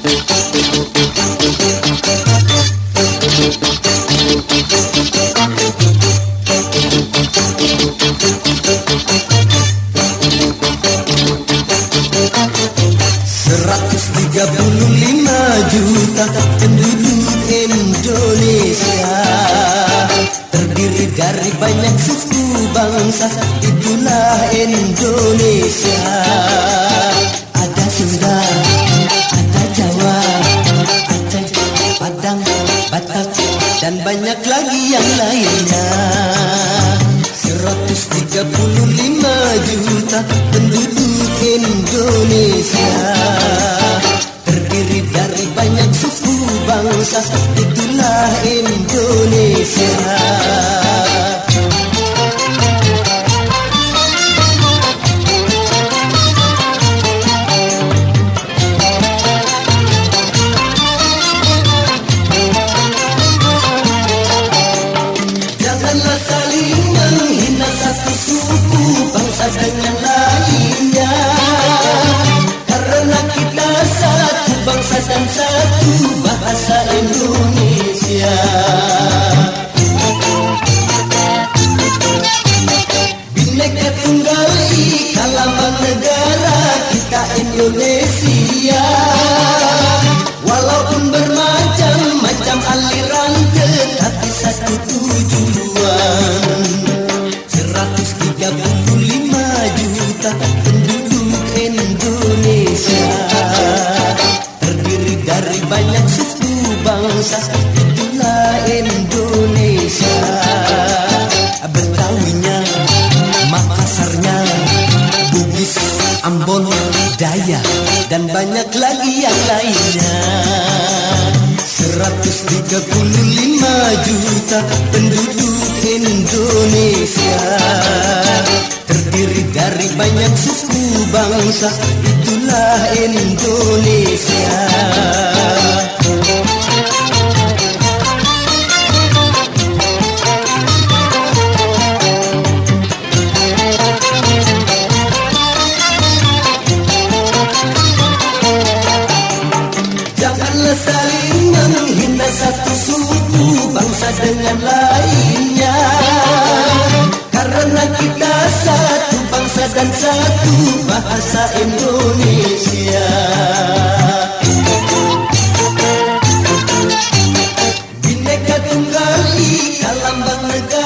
35 juta penduduk Indonesia. Terdiri dari banyak suku bangsa Itulah Indonesia banyak lagi yang lainnya. 135 juta penduduk Indonesia. Terdiri dari banyak suku bangsa suku bangsa dengan lainnya Karena kita satu bangsa dan satu bahasa Indonesia juta penduduk Indonesia Terdiri dari banyak suku bangsa Itulah Indonesia Betawinya, Makassarnya, Bugis, Ambon, Daya Dan banyak lagi yang lainnya 135 juta penduduk Indonesia dari banyak suku bangsa Itulah Indonesia. Janganlah saling menghina satu suku bangsa dengan lainnya satu bahasa Indonesia. Bineka Tunggal Ika lambang negara